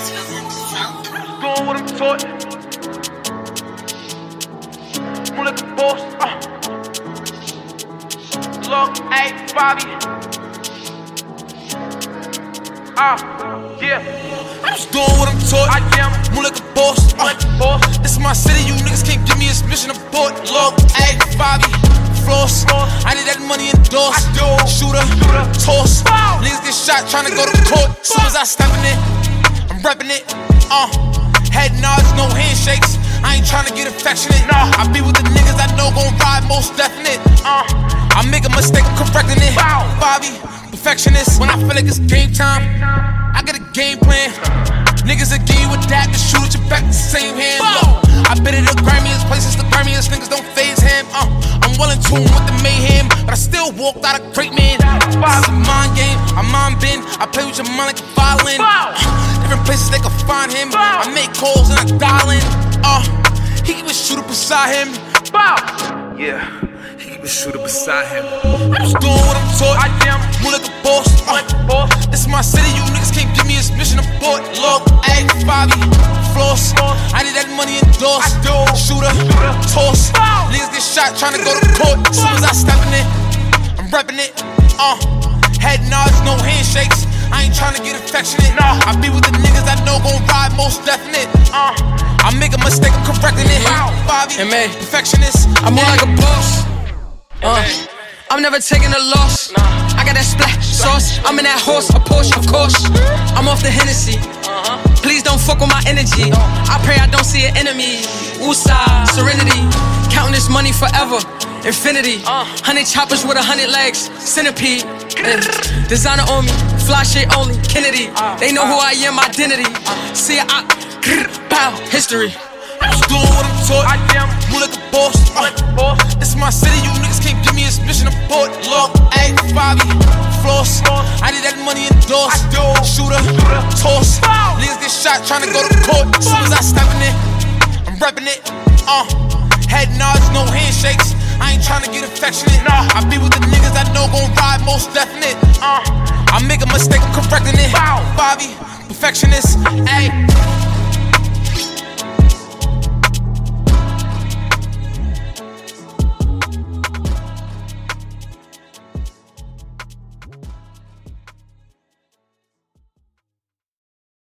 Doing what I'm taught. More like a boss. Uh. Long A, Bobby. Ah, uh, yeah. I'm just doing what I'm taught. I am. More like a boss. Uh. Like a boss. This is my city. You niggas can't give me this mission abort. Look, A, Bobby. Floss. I need that money endorsed. Shooter, Shooter. toss. Bow. Niggas get shot trying to go to court. Soon as I step in it, I'm repping it. Uh, head nods, no handshakes. I ain't trying to get affectionate. Nah. I be with the niggas I know gon' ride most definite. Uh, I make a mistake, I'm correcting it. Bow. Bobby, perfectionist. When I feel like it's game time, I got a game plan. Niggas will give you a dab to shoot at your back the same hand. Look, I been at the grimiest places, the grimiest niggas don't phase him. Uh, I'm well in tune with the mayhem, but I still walked out a great man. It's a mind game, I'm mind bend. I play with your mind like a violin. Uh, different places they can find him. Bow. I make calls and I dial in. Uh, he keep a shooter beside him. bow. Yeah, he keep a shooter beside him. I'm just doing what I'm taught. I am Mullica boss. Uh, boss. this is my city, you niggas can't give me this mission abort. Look, hey, Bobby, floss. I need that money endorsed. I do. Shooter, Shooter. toss. Bow. Niggas get shot trying to go to court. Soon as I step in it, I'm repping it. Uh, head nods, no handshakes. I ain't trying to get affectionate. Nah. I be with the niggas I know gon' ride most definite. Uh, I make a mistake, I'm correcting it. Wow. Bobby, MA. perfectionist. I'm more like a boss. Uh, I'm never taking a loss. I got that splash sauce. I'm in that horse, a Porsche, of course. I'm off the Hennessy. Please don't fuck with my energy. I pray I don't see an enemy. Woosah, serenity. Counting this money forever. Infinity. Hundred choppers with a hundred legs. Centipede. Designer on me. Fly shit only. Kennedy. They know who I am, identity. See, I. Bow. History. I'm doing what I'm taught. I am boss. Uh, Mullica boss. This is my city, you niggas can't give me this mission abort. Look, hey, Bobby, floss. I need that money endorsed. I do. Shooter, Shooter. toss. Niggas get shot trying to go to court. Soon as I step in it, I'm repping it. Uh, head nods, no handshakes. I ain't trying to get affectionate. Nah. I be with the niggas I know gon' ride most definite. Uh, I make a mistake, I'm correcting it. Bobby, perfectionist. Hey,